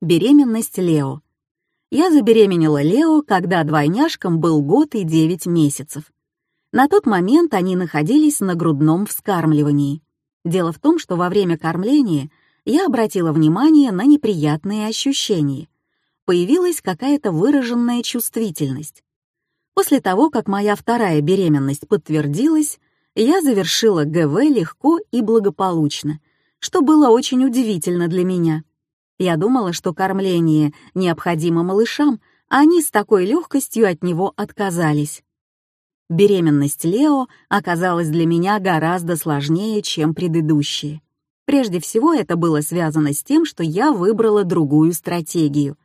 Беременность Лео. Я забеременела Лео, когда двойняшкам был год и девять месяцев. На тот момент они находились на грудном вскармливании. Дело в том, что во время кормления я обратила внимание на неприятные ощущения. Появилась какая-то выраженная чувствительность. После того, как моя вторая беременность подтвердилась, я завершила ГВ легко и благополучно, что было очень удивительно для меня. Я думала, что кормление необходимо малышам, а они с такой легкостью от него отказались. Беременность Лео оказалась для меня гораздо сложнее, чем предыдущие. Прежде всего, это было связано с тем, что я выбрала другую стратегию.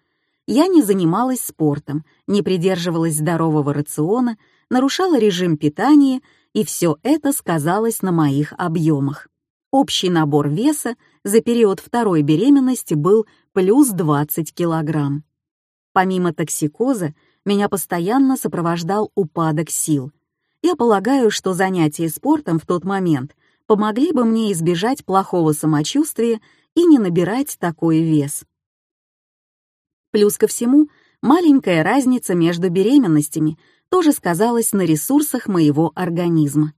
Я не занималась спортом, не придерживалась здорового рациона, нарушала режим питания, и все это сказалось на моих объемах. Общий набор веса за период второй беременности был плюс 20 килограмм. Помимо токсикоза, меня постоянно сопровождал упадок сил. Я полагаю, что занятия спортом в тот момент помогли бы мне избежать плохого самочувствия и не набирать такой вес. Плюс ко всему, маленькая разница между беременностями тоже сказалась на ресурсах моего организма.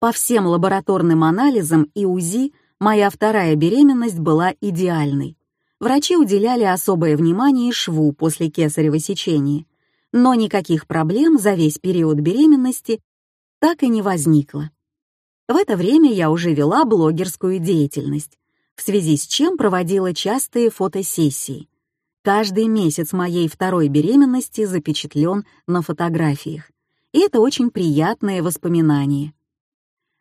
По всем лабораторным анализам и УЗИ моя вторая беременность была идеальной. Врачи уделяли особое внимание шву после кесарево сечения, но никаких проблем за весь период беременности так и не возникло. В это время я уже вела блогерскую деятельность, в связи с чем проводила частые фотосессии. Каждый месяц моей второй беременности запечатлен на фотографиях, и это очень приятное воспоминание.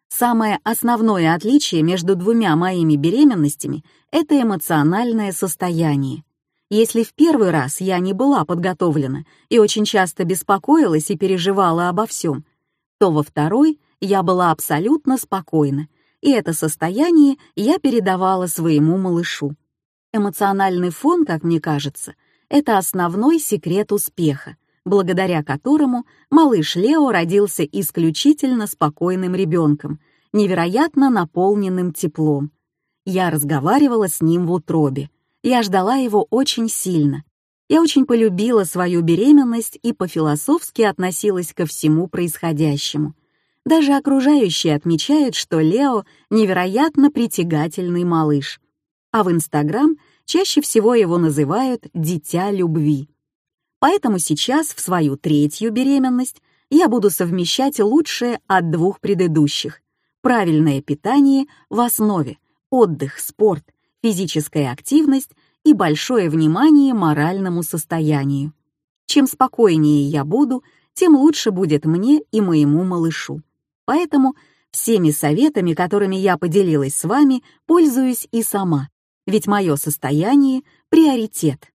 Самое основное отличие между двумя моими беременностями — это эмоциональное состояние. Если в первый раз я не была подготовлена и очень часто беспокоилась и переживала обо всем, то во второй я была абсолютно спокойна, и это состояние я передавала своему малышу. Эмоциональный фон, как мне кажется, это основной секрет успеха, благодаря которому малыш Лео родился исключительно спокойным ребенком, невероятно наполненным теплом. Я разговаривала с ним в утробе. Я ждала его очень сильно. Я очень полюбила свою беременность и по-философски относилась ко всему происходящему. Даже окружающие отмечают, что Лео невероятно притягательный малыш. А в Инстаграм чаще всего его называют «дитя любви». Поэтому сейчас, в свою третью беременность, я буду совмещать лучшее от двух предыдущих. Правильное питание в основе, отдых, спорт, физическая активность и большое внимание моральному состоянию. Чем спокойнее я буду, тем лучше будет мне и моему малышу. Поэтому всеми советами, которыми я поделилась с вами, пользуюсь и сама, ведь мое состояние — приоритет.